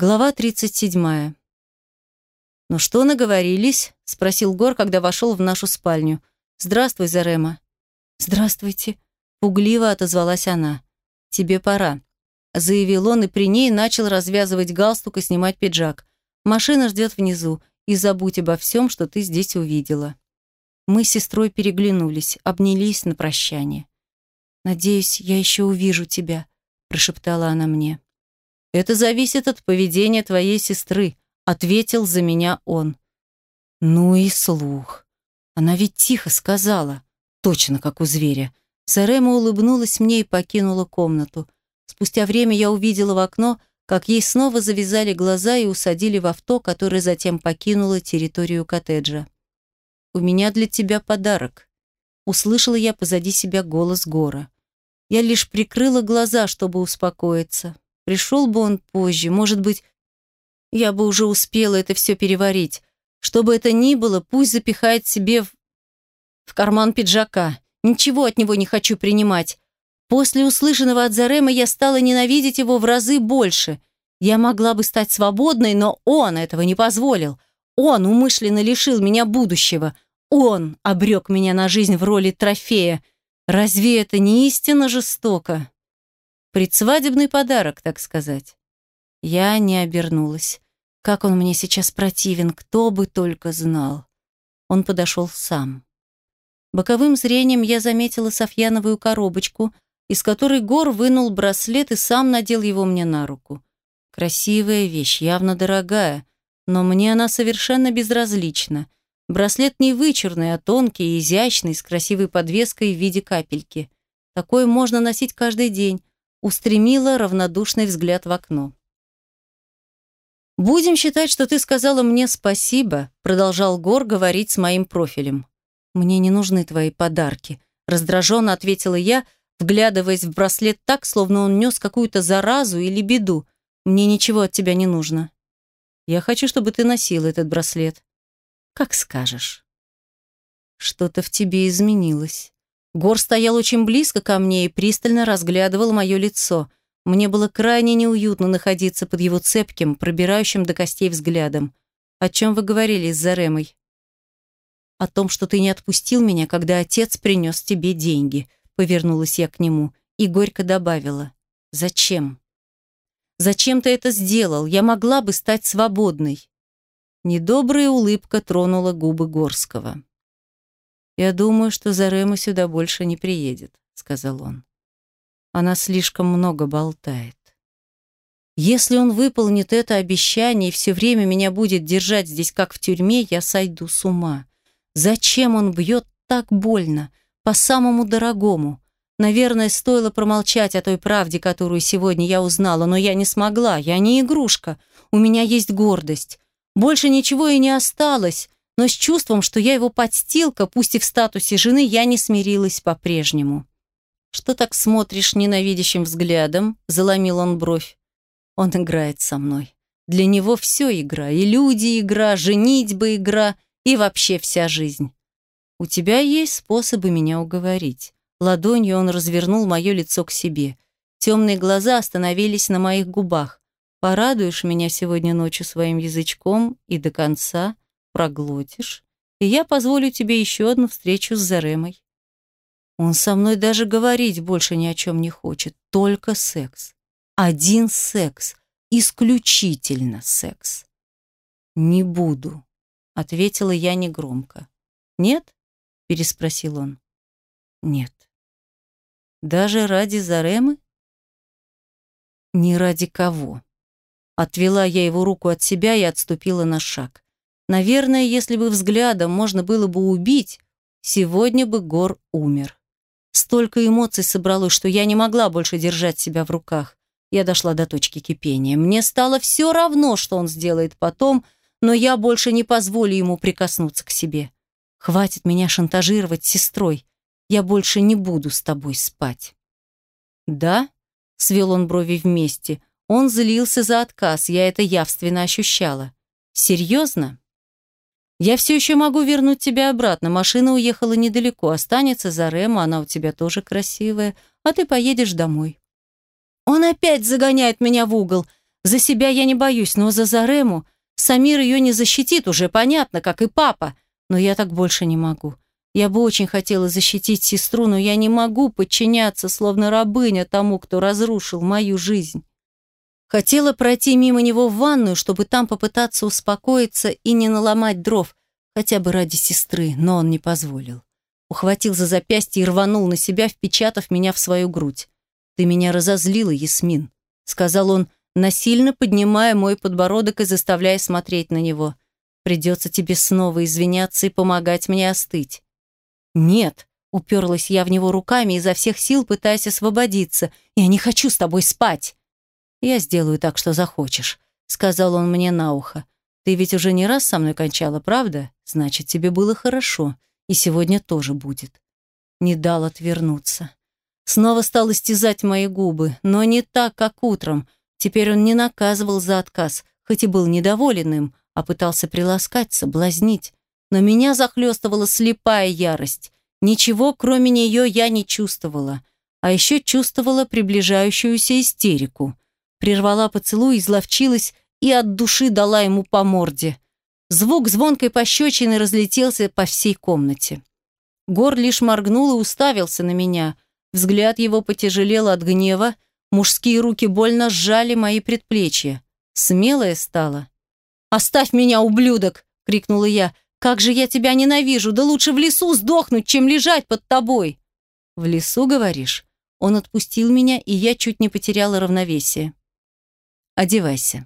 Глава 37. «Ну что, наговорились?» — спросил Гор, когда вошел в нашу спальню. «Здравствуй, Зарема». «Здравствуйте», — пугливо отозвалась она. «Тебе пора», — заявил он, и при ней начал развязывать галстук и снимать пиджак. «Машина ждет внизу, и забудь обо всем, что ты здесь увидела». Мы с сестрой переглянулись, обнялись на прощание. «Надеюсь, я еще увижу тебя», — прошептала она мне. «Это зависит от поведения твоей сестры», — ответил за меня он. Ну и слух. Она ведь тихо сказала, точно как у зверя. Сарема улыбнулась мне и покинула комнату. Спустя время я увидела в окно, как ей снова завязали глаза и усадили в авто, которое затем покинуло территорию коттеджа. «У меня для тебя подарок», — услышала я позади себя голос Гора. Я лишь прикрыла глаза, чтобы успокоиться. Пришел бы он позже, может быть, я бы уже успела это все переварить. Что бы это ни было, пусть запихает себе в, в карман пиджака. Ничего от него не хочу принимать. После услышанного от Зарема я стала ненавидеть его в разы больше. Я могла бы стать свободной, но он этого не позволил. Он умышленно лишил меня будущего. Он обрек меня на жизнь в роли трофея. Разве это не истинно жестоко? Предсвадебный подарок, так сказать. Я не обернулась. Как он мне сейчас противен, кто бы только знал. Он подошел сам. Боковым зрением я заметила Софьяновую коробочку, из которой Гор вынул браслет и сам надел его мне на руку. Красивая вещь, явно дорогая, но мне она совершенно безразлична. Браслет не вычурный, а тонкий и изящный, с красивой подвеской в виде капельки. Такой можно носить каждый день, устремила равнодушный взгляд в окно. «Будем считать, что ты сказала мне спасибо», продолжал Гор говорить с моим профилем. «Мне не нужны твои подарки», раздраженно ответила я, вглядываясь в браслет так, словно он нес какую-то заразу или беду. «Мне ничего от тебя не нужно». «Я хочу, чтобы ты носила этот браслет». «Как скажешь». «Что-то в тебе изменилось». Гор стоял очень близко ко мне и пристально разглядывал мое лицо. Мне было крайне неуютно находиться под его цепким, пробирающим до костей взглядом. «О чем вы говорили с Заремой?» «О том, что ты не отпустил меня, когда отец принес тебе деньги», повернулась я к нему и горько добавила. «Зачем?» «Зачем ты это сделал? Я могла бы стать свободной». Недобрая улыбка тронула губы Горского. «Я думаю, что Зарема сюда больше не приедет», — сказал он. «Она слишком много болтает. Если он выполнит это обещание и все время меня будет держать здесь, как в тюрьме, я сойду с ума. Зачем он бьет так больно, по самому дорогому? Наверное, стоило промолчать о той правде, которую сегодня я узнала, но я не смогла, я не игрушка, у меня есть гордость. Больше ничего и не осталось, но с чувством, что я его подстилка, пусть и в статусе жены, я не смирилась по-прежнему. «Что так смотришь ненавидящим взглядом?» – заломил он бровь. «Он играет со мной. Для него все игра, и люди игра, женитьба игра, и вообще вся жизнь. У тебя есть способы меня уговорить». Ладонью он развернул мое лицо к себе. Темные глаза остановились на моих губах. «Порадуешь меня сегодня ночью своим язычком и до конца?» Проглотишь, и я позволю тебе еще одну встречу с Заремой. Он со мной даже говорить больше ни о чем не хочет, только секс. Один секс, исключительно секс. «Не буду», — ответила я негромко. «Нет?» — переспросил он. «Нет». «Даже ради Заремы?» «Не ради кого». Отвела я его руку от себя и отступила на шаг. Наверное, если бы взглядом можно было бы убить, сегодня бы Гор умер. Столько эмоций собралось, что я не могла больше держать себя в руках. Я дошла до точки кипения. Мне стало все равно, что он сделает потом, но я больше не позволю ему прикоснуться к себе. Хватит меня шантажировать сестрой. Я больше не буду с тобой спать. Да? Свел он брови вместе. Он злился за отказ, я это явственно ощущала. Серьезно? Я все еще могу вернуть тебя обратно. Машина уехала недалеко. Останется за Рему, она у тебя тоже красивая. А ты поедешь домой. Он опять загоняет меня в угол. За себя я не боюсь, но за Зарему Самир ее не защитит, уже понятно, как и папа. Но я так больше не могу. Я бы очень хотела защитить сестру, но я не могу подчиняться, словно рабыня тому, кто разрушил мою жизнь. Хотела пройти мимо него в ванную, чтобы там попытаться успокоиться и не наломать дров, хотя бы ради сестры, но он не позволил. Ухватил за запястье и рванул на себя, впечатав меня в свою грудь. «Ты меня разозлила, Ясмин», — сказал он, насильно поднимая мой подбородок и заставляя смотреть на него. «Придется тебе снова извиняться и помогать мне остыть». «Нет», — уперлась я в него руками, изо всех сил пытаясь освободиться. «Я не хочу с тобой спать». «Я сделаю так, что захочешь», — сказал он мне на ухо. «Ты ведь уже не раз со мной кончала, правда? Значит, тебе было хорошо, и сегодня тоже будет». Не дал отвернуться. Снова стал истязать мои губы, но не так, как утром. Теперь он не наказывал за отказ, хоть и был недоволен им, а пытался приласкать, соблазнить. Но меня захлестывала слепая ярость. Ничего, кроме нее, я не чувствовала. А еще чувствовала приближающуюся истерику прервала поцелуй, изловчилась и от души дала ему по морде. Звук звонкой пощечины разлетелся по всей комнате. Гор лишь моргнул и уставился на меня. Взгляд его потяжелел от гнева, мужские руки больно сжали мои предплечья. Смелая стала. «Оставь меня, ублюдок!» — крикнула я. «Как же я тебя ненавижу! Да лучше в лесу сдохнуть, чем лежать под тобой!» «В лесу, говоришь?» Он отпустил меня, и я чуть не потеряла равновесие. Одевайся.